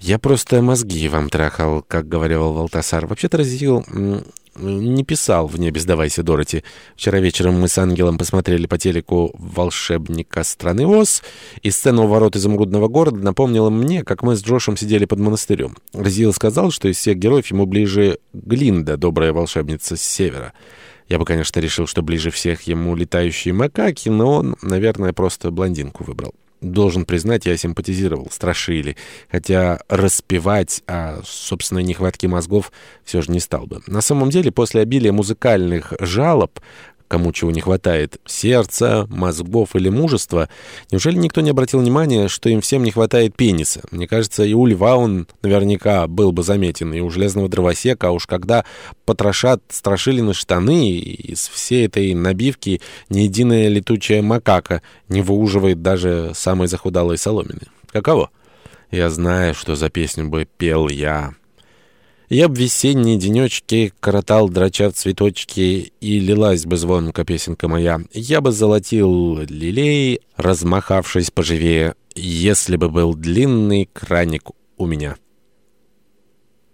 «Я просто мозги вам трахал», как говорил Валтасар. Вообще-то разъявил... Не писал в «Небе сдавайся, Дороти». Вчера вечером мы с Ангелом посмотрели по телеку «Волшебника страны Оз», и сцена у ворот изумрудного города напомнила мне, как мы с Джошем сидели под монастырем. Разил сказал, что из всех героев ему ближе Глинда, добрая волшебница с севера. Я бы, конечно, решил, что ближе всех ему летающие макаки, но он, наверное, просто блондинку выбрал. Должен признать, я симпатизировал, страшили, хотя распевать о собственной нехватке мозгов все же не стал бы. На самом деле, после обилия музыкальных жалоб кому чего не хватает, сердца, мозгов или мужества, неужели никто не обратил внимания, что им всем не хватает пениса? Мне кажется, и у льва он наверняка был бы заметен, и у железного дровосека, а уж когда потрошат страшилины штаны, из всей этой набивки ни единая летучая макака не выуживает даже самой захудалой соломины. Каково? Я знаю, что за песню бы пел я... Я б весенние денечки коротал, драча в цветочки, и лилась бы звонко песенка моя. Я бы золотил лилей, размахавшись поживее, если бы был длинный краник у меня».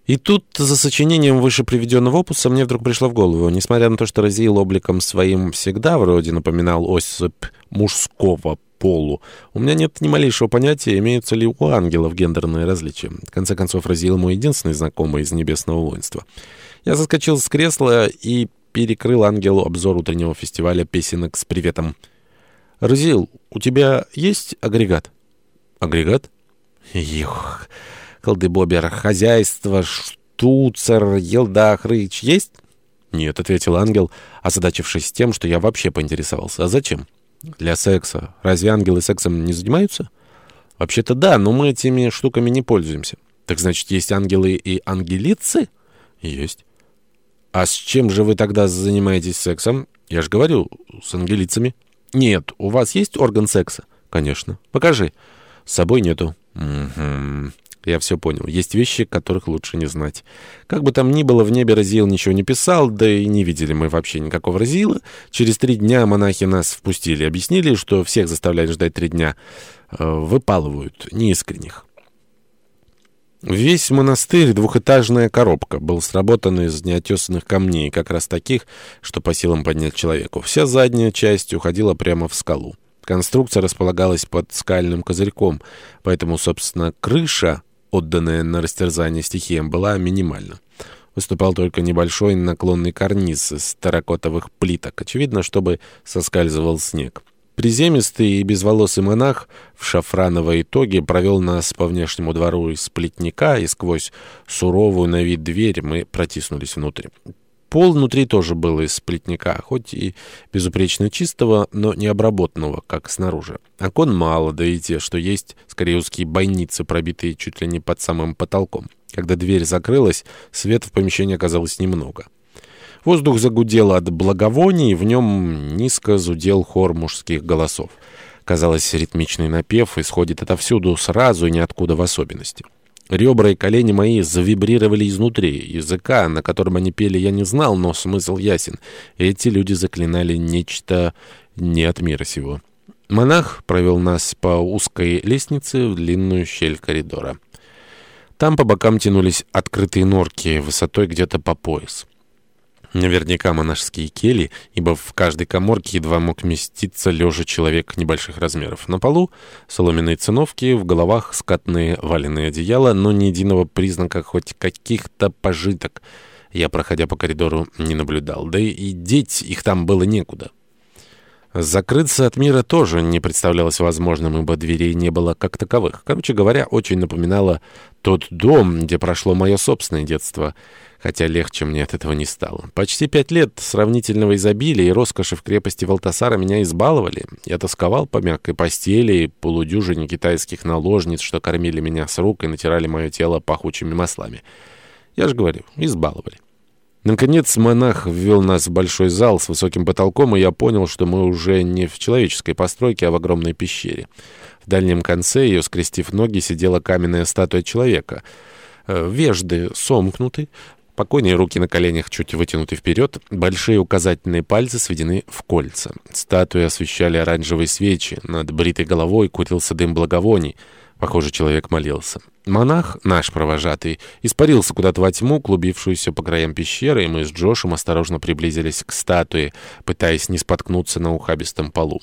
И тут за сочинением выше приведенного опуса мне вдруг пришло в голову, несмотря на то, что Разиил обликом своим всегда вроде напоминал особь мужского полу. У меня нет ни малейшего понятия, имеются ли у ангелов гендерные различия. В конце концов, Разил мой единственный знакомый из небесного воинства. Я заскочил с кресла и перекрыл ангелу обзор утреннего фестиваля песенок с приветом. «Разил, у тебя есть агрегат?» «Агрегат?» «Юх, колдыбобер, хозяйство, штуцер, елда, хрыч есть?» «Нет», — ответил ангел, озадачившись тем, что я вообще поинтересовался. «А зачем?» Для секса. Разве ангелы сексом не занимаются? Вообще-то да, но мы этими штуками не пользуемся. Так значит, есть ангелы и ангелицы? Есть. А с чем же вы тогда занимаетесь сексом? Я же говорю, с ангелицами. Нет, у вас есть орган секса? Конечно. Покажи. С собой нету. Угу. Я все понял. Есть вещи, которых лучше не знать. Как бы там ни было, в небе Разил ничего не писал, да и не видели мы вообще никакого Разила. Через три дня монахи нас впустили, объяснили, что всех заставляют ждать три дня. Э, выпалывают, неискренних. Весь монастырь — двухэтажная коробка, был сработан из неотесанных камней, как раз таких, что по силам поднять человеку. Вся задняя часть уходила прямо в скалу. Конструкция располагалась под скальным козырьком, поэтому, собственно, крыша отданная на растерзание стихиям, была минимальна. Выступал только небольшой наклонный карниз из терракотовых плиток, очевидно, чтобы соскальзывал снег. Приземистый и безволосый монах в шафрановой итоге провел нас по внешнему двору из плетника, и сквозь суровую на вид дверь мы протиснулись внутрь. Пол внутри тоже был из плетника, хоть и безупречно чистого, но не обработанного, как снаружи. Окон мало, да и те, что есть, скорее узкие бойницы, пробитые чуть ли не под самым потолком. Когда дверь закрылась, света в помещении оказалось немного. Воздух загудел от благовоний, в нем низко зудел хор мужских голосов. Казалось, ритмичный напев исходит отовсюду сразу и ниоткуда в особенности. Ребра и колени мои завибрировали изнутри. Языка, на котором они пели, я не знал, но смысл ясен. Эти люди заклинали нечто не от мира сего. Монах провел нас по узкой лестнице в длинную щель коридора. Там по бокам тянулись открытые норки высотой где-то по пояс. Наверняка монашеские кели, ибо в каждой коморке едва мог вместиться лежа человек небольших размеров. На полу соломенные циновки, в головах скатные валенные одеяла, но ни единого признака хоть каких-то пожиток я, проходя по коридору, не наблюдал. Да и деть их там было некуда. Закрыться от мира тоже не представлялось возможным, ибо дверей не было как таковых. Короче говоря, очень напоминало тот дом, где прошло мое собственное детство, хотя легче мне от этого не стало. Почти пять лет сравнительного изобилия и роскоши в крепости Валтасара меня избаловали. Я тосковал по мягкой постели и полудюжине китайских наложниц, что кормили меня с рук и натирали мое тело пахучими маслами. Я же говорю, избаловали. Наконец монах ввел нас в большой зал с высоким потолком, и я понял, что мы уже не в человеческой постройке, а в огромной пещере. В дальнем конце ее, скрестив ноги, сидела каменная статуя человека. Э, вежды сомкнуты, покойные руки на коленях чуть вытянуты вперед, большие указательные пальцы сведены в кольца. Статуи освещали оранжевые свечи, над бритой головой курился дым благовоний. Похоже, человек молился. Монах, наш провожатый, испарился куда-то во тьму, клубившуюся по краям пещеры, и мы с Джошем осторожно приблизились к статуе, пытаясь не споткнуться на ухабистом полу.